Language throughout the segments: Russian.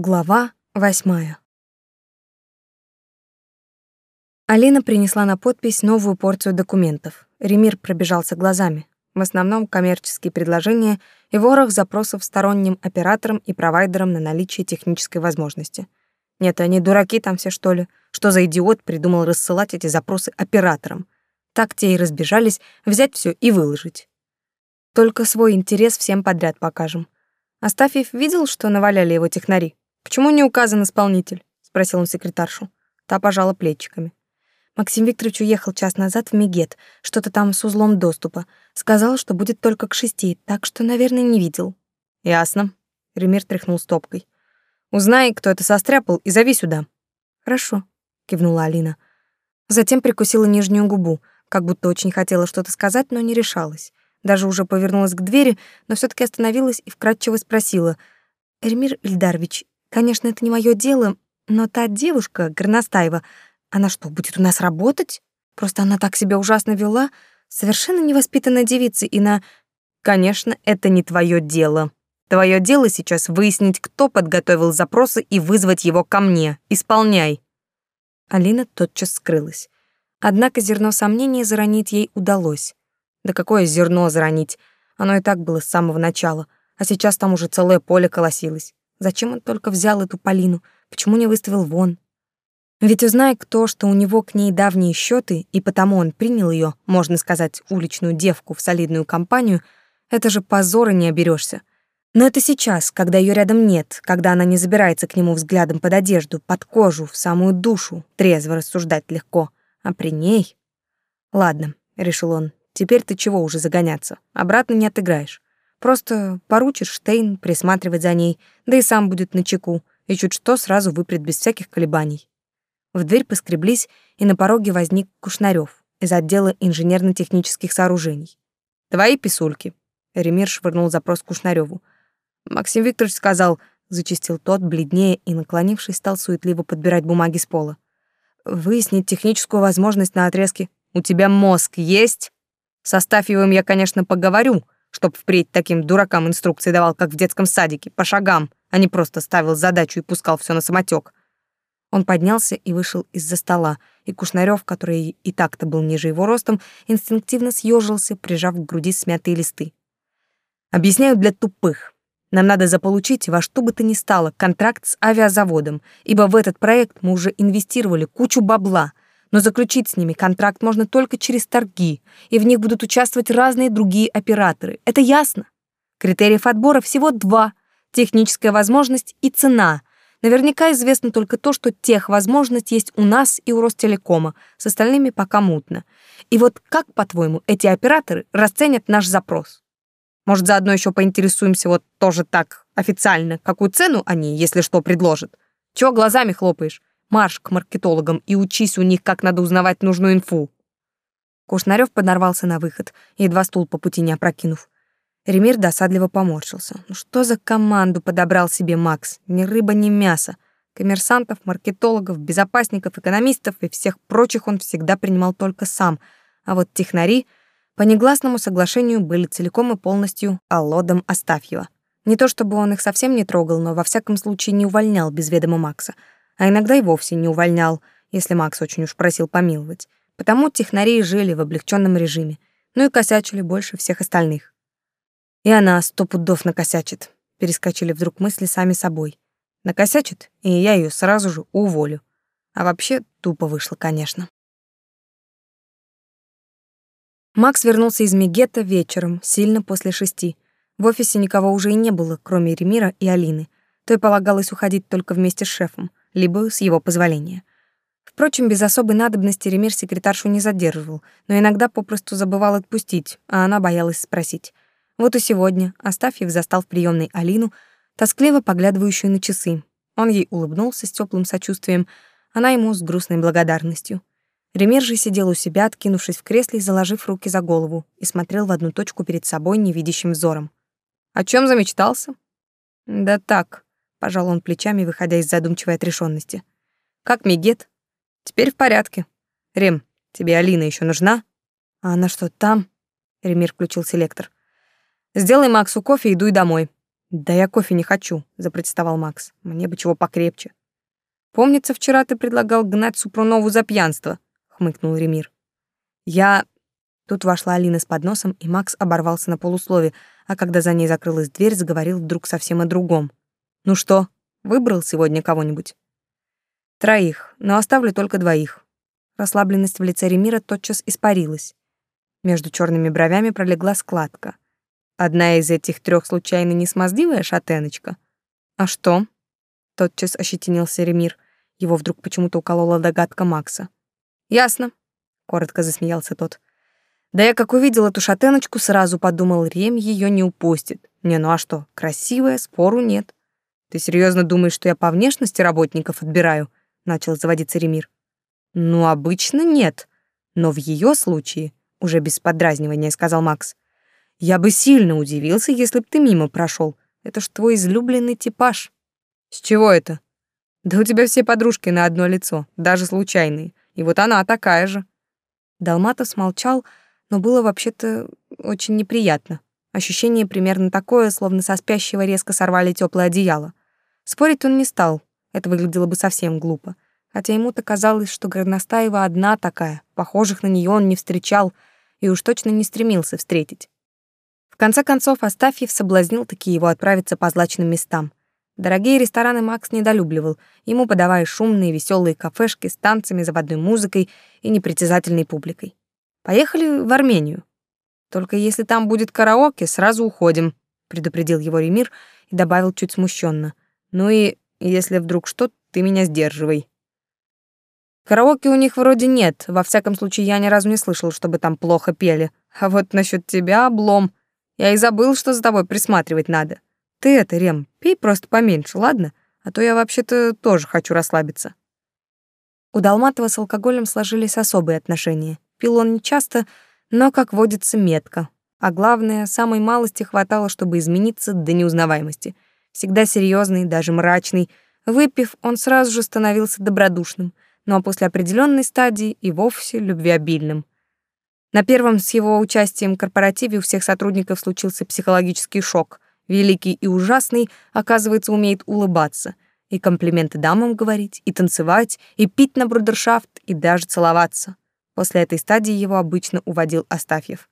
Глава восьмая. Алина принесла на подпись новую порцию документов. Ремир пробежался глазами. В основном коммерческие предложения и ворох запросов сторонним операторам и провайдерам на наличие технической возможности. Нет, они дураки там все, что ли? Что за идиот придумал рассылать эти запросы операторам? Так те и разбежались взять все и выложить. Только свой интерес всем подряд покажем. Астафьев видел, что наваляли его технари? «Почему не указан исполнитель?» — спросил он секретаршу. Та пожала плечиками. Максим Викторович уехал час назад в Мегет, что-то там с узлом доступа. Сказал, что будет только к шести, так что, наверное, не видел. «Ясно», — Ремир тряхнул стопкой. «Узнай, кто это состряпал, и зови сюда». «Хорошо», — кивнула Алина. Затем прикусила нижнюю губу, как будто очень хотела что-то сказать, но не решалась. Даже уже повернулась к двери, но все таки остановилась и вкратчиво спросила. «Эрмир Ильдарович, Конечно, это не мое дело, но та девушка, Горностаева, она что, будет у нас работать? Просто она так себя ужасно вела, совершенно невоспитанная девица, и на... Конечно, это не твое дело. Твое дело сейчас выяснить, кто подготовил запросы и вызвать его ко мне. Исполняй. Алина тотчас скрылась. Однако зерно сомнения заронить ей удалось. Да какое зерно заронить? Оно и так было с самого начала, а сейчас там уже целое поле колосилось. Зачем он только взял эту Полину? Почему не выставил вон? Ведь узнай кто, что у него к ней давние счеты, и потому он принял ее, можно сказать, уличную девку в солидную компанию, это же позора не оберешься. Но это сейчас, когда ее рядом нет, когда она не забирается к нему взглядом под одежду, под кожу, в самую душу, трезво рассуждать легко. А при ней... Ладно, — решил он, — теперь ты чего уже загоняться? Обратно не отыграешь. Просто поручишь Штейн присматривать за ней, да и сам будет на чеку, и чуть что сразу выпрет без всяких колебаний. В дверь поскреблись, и на пороге возник Кушнарёв из отдела инженерно-технических сооружений. «Твои писульки», — Ремир швырнул запрос Кушнарёву. «Максим Викторович сказал», — зачистил тот, бледнее и, наклонившись, стал суетливо подбирать бумаги с пола. «Выяснить техническую возможность на отрезке. У тебя мозг есть? Со Стафьевым я, конечно, поговорю», — чтоб впредь таким дуракам инструкции давал, как в детском садике, по шагам, а не просто ставил задачу и пускал все на самотек. Он поднялся и вышел из-за стола, и Кушнарёв, который и так-то был ниже его ростом, инстинктивно съежился, прижав к груди смятые листы. «Объясняю для тупых. Нам надо заполучить во что бы то ни стало контракт с авиазаводом, ибо в этот проект мы уже инвестировали кучу бабла, но заключить с ними контракт можно только через торги, и в них будут участвовать разные другие операторы. Это ясно. Критериев отбора всего два — техническая возможность и цена. Наверняка известно только то, что тех возможность есть у нас и у Ростелекома, с остальными пока мутно. И вот как, по-твоему, эти операторы расценят наш запрос? Может, заодно еще поинтересуемся вот тоже так, официально, какую цену они, если что, предложат? Чего глазами хлопаешь? Марш к маркетологам и учись у них, как надо узнавать нужную инфу». Кушнарёв подорвался на выход, едва стул по пути не опрокинув. Ремир досадливо поморщился. Ну что за команду подобрал себе Макс? Ни рыба, ни мясо. Коммерсантов, маркетологов, безопасников, экономистов и всех прочих он всегда принимал только сам. А вот технари по негласному соглашению были целиком и полностью Аллодом Астафьева. Не то чтобы он их совсем не трогал, но во всяком случае не увольнял без ведома Макса — а иногда и вовсе не увольнял, если Макс очень уж просил помиловать. Потому технари жили в облегченном режиме, ну и косячили больше всех остальных. И она сто пудов накосячит. Перескочили вдруг мысли сами собой. Накосячит, и я ее сразу же уволю. А вообще тупо вышло, конечно. Макс вернулся из Мегета вечером, сильно после шести. В офисе никого уже и не было, кроме Ремира и Алины. Той полагалось уходить только вместе с шефом либо с его позволения. Впрочем, без особой надобности Ремир секретаршу не задерживал, но иногда попросту забывал отпустить, а она боялась спросить. Вот и сегодня Астафьев застал в приемной Алину, тоскливо поглядывающую на часы. Он ей улыбнулся с теплым сочувствием, она ему с грустной благодарностью. Ремир же сидел у себя, откинувшись в кресле и заложив руки за голову, и смотрел в одну точку перед собой невидящим взором. «О чем замечтался?» «Да так», Пожал он плечами, выходя из задумчивой отрешенности. «Как Мегет?» «Теперь в порядке. Рем, тебе Алина еще нужна?» «А она что, там?» Ремир включил селектор. «Сделай Максу кофе и дуй домой». «Да я кофе не хочу», — запротестовал Макс. «Мне бы чего покрепче». «Помнится, вчера ты предлагал гнать Супрунову за пьянство», — хмыкнул Ремир. «Я...» Тут вошла Алина с подносом, и Макс оборвался на полуслове, а когда за ней закрылась дверь, заговорил вдруг совсем о другом. Ну что, выбрал сегодня кого-нибудь? Троих, но оставлю только двоих. Расслабленность в лице Ремира тотчас испарилась. Между черными бровями пролегла складка. Одна из этих трех случайно не смазливая шатеночка? А что? Тотчас ощетинился Ремир. Его вдруг почему-то уколола догадка Макса. Ясно, коротко засмеялся тот. Да я как увидел эту шатеночку, сразу подумал, Рем ее не упустит. Не, ну а что, красивая, спору нет. Ты серьезно думаешь, что я по внешности работников отбираю? Начал заводиться Ремир. Ну, обычно нет. Но в ее случае, уже без подразнивания, сказал Макс. Я бы сильно удивился, если б ты мимо прошел. Это ж твой излюбленный типаж. С чего это? Да у тебя все подружки на одно лицо, даже случайные. И вот она такая же. Долматов смолчал, но было вообще-то очень неприятно. Ощущение примерно такое, словно со спящего резко сорвали теплое одеяло. Спорить он не стал, это выглядело бы совсем глупо, хотя ему-то казалось, что Горностаева одна такая, похожих на нее он не встречал и уж точно не стремился встретить. В конце концов, Астафьев соблазнил таки его отправиться по злачным местам. Дорогие рестораны Макс недолюбливал, ему подавая шумные веселые кафешки с танцами, заводной музыкой и непритязательной публикой. Поехали в Армению. Только если там будет караоке, сразу уходим, предупредил его Ремир и добавил чуть смущенно. Ну и если вдруг что, ты меня сдерживай. Караоке у них вроде нет, во всяком случае я ни разу не слышал, чтобы там плохо пели. А вот насчет тебя, облом, я и забыл, что за тобой присматривать надо. Ты это, Рем, пей просто поменьше, ладно? А то я вообще-то тоже хочу расслабиться. У Долматова с алкоголем сложились особые отношения. Пил он нечасто, но, как водится, метко. А главное, самой малости хватало, чтобы измениться до неузнаваемости — всегда серьезный, даже мрачный. Выпив, он сразу же становился добродушным, но ну после определенной стадии и вовсе любвеобильным. На первом с его участием корпоративе у всех сотрудников случился психологический шок. Великий и ужасный, оказывается, умеет улыбаться. И комплименты дамам говорить, и танцевать, и пить на брудершафт, и даже целоваться. После этой стадии его обычно уводил Астафьев.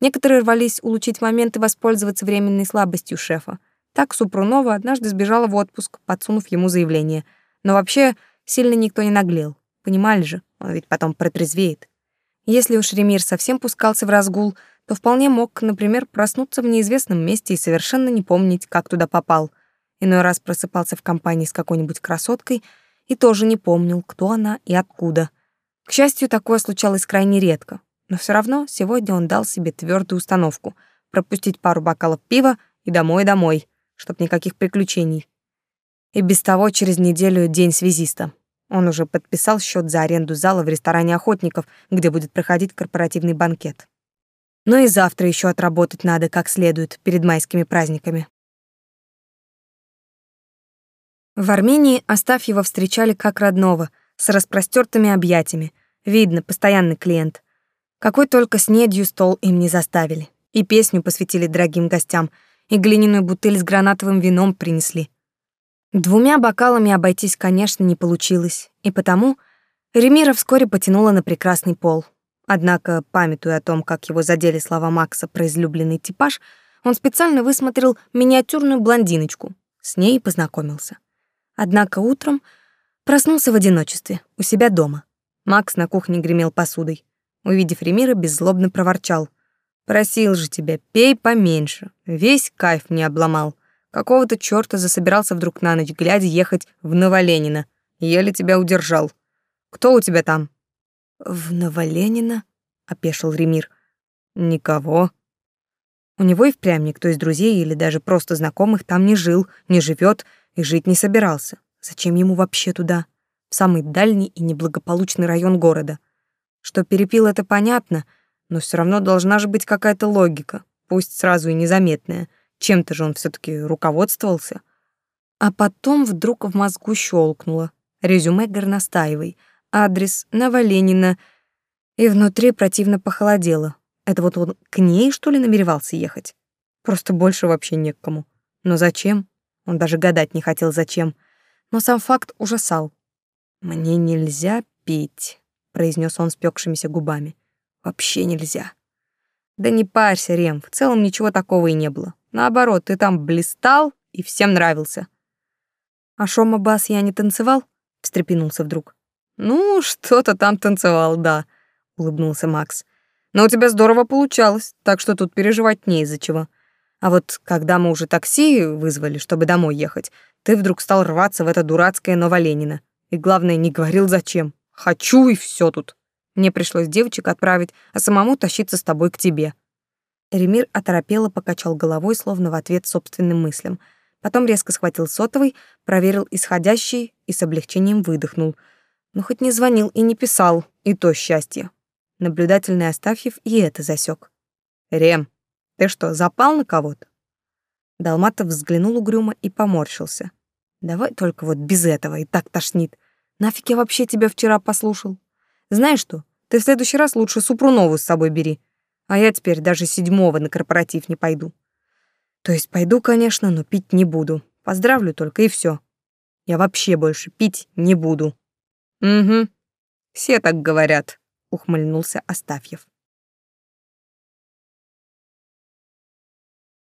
Некоторые рвались улучшить момент и воспользоваться временной слабостью шефа — так Супрунова однажды сбежала в отпуск, подсунув ему заявление. Но вообще сильно никто не наглел. Понимали же, он ведь потом протрезвеет. Если уж Ремир совсем пускался в разгул, то вполне мог, например, проснуться в неизвестном месте и совершенно не помнить, как туда попал. Иной раз просыпался в компании с какой-нибудь красоткой и тоже не помнил, кто она и откуда. К счастью, такое случалось крайне редко. Но все равно сегодня он дал себе твердую установку — пропустить пару бокалов пива и домой-домой чтоб никаких приключений. И без того через неделю день связиста. Он уже подписал счет за аренду зала в ресторане охотников, где будет проходить корпоративный банкет. Но и завтра еще отработать надо как следует перед майскими праздниками. В Армении Астафьева встречали как родного, с распростертыми объятиями. Видно, постоянный клиент. Какой только снедью стол им не заставили. И песню посвятили дорогим гостям — и глиняную бутыль с гранатовым вином принесли. Двумя бокалами обойтись, конечно, не получилось, и потому Ремира вскоре потянула на прекрасный пол. Однако, памятуя о том, как его задели слова Макса про излюбленный типаж, он специально высмотрел миниатюрную блондиночку. С ней познакомился. Однако утром проснулся в одиночестве, у себя дома. Макс на кухне гремел посудой. Увидев Ремира, беззлобно проворчал. Просил же тебя, пей поменьше. Весь кайф мне обломал. Какого-то чёрта засобирался вдруг на ночь, глядя ехать в Новоленина. Еле тебя удержал. Кто у тебя там? В Новоленина? Опешил Ремир. Никого. У него и впрямь никто из друзей или даже просто знакомых там не жил, не живет и жить не собирался. Зачем ему вообще туда? В самый дальний и неблагополучный район города. Что перепил, это понятно — ну, Но все равно должна же быть какая-то логика, пусть сразу и незаметная. Чем-то же он все таки руководствовался. А потом вдруг в мозгу щелкнуло. Резюме Горностаевой, адрес Наваленина, И внутри противно похолодело. Это вот он к ней, что ли, намеревался ехать? Просто больше вообще не к кому. Но зачем? Он даже гадать не хотел, зачем. Но сам факт ужасал. «Мне нельзя пить», — произнес он спекшимися губами. Вообще нельзя. Да не парься, Рем, в целом ничего такого и не было. Наоборот, ты там блистал и всем нравился. А Шома Бас я не танцевал? встрепенулся вдруг. Ну, что-то там танцевал, да, улыбнулся Макс. Но у тебя здорово получалось, так что тут переживать не из-за чего. А вот когда мы уже такси вызвали, чтобы домой ехать, ты вдруг стал рваться в это дурацкое Новоленина. И главное, не говорил зачем. Хочу и все тут. Мне пришлось девочек отправить, а самому тащиться с тобой к тебе». Ремир оторопело покачал головой, словно в ответ собственным мыслям. Потом резко схватил сотовый, проверил исходящий и с облегчением выдохнул. Но хоть не звонил и не писал, и то счастье. Наблюдательный Астафьев и это засек. «Рем, ты что, запал на кого-то?» Долматов взглянул угрюмо и поморщился. «Давай только вот без этого, и так тошнит. Нафиг я вообще тебя вчера послушал?» Знаешь что, ты в следующий раз лучше Супрунову с собой бери. А я теперь даже седьмого на корпоратив не пойду. То есть пойду, конечно, но пить не буду. Поздравлю только, и все. Я вообще больше пить не буду». «Угу, все так говорят», — ухмыльнулся Астафьев.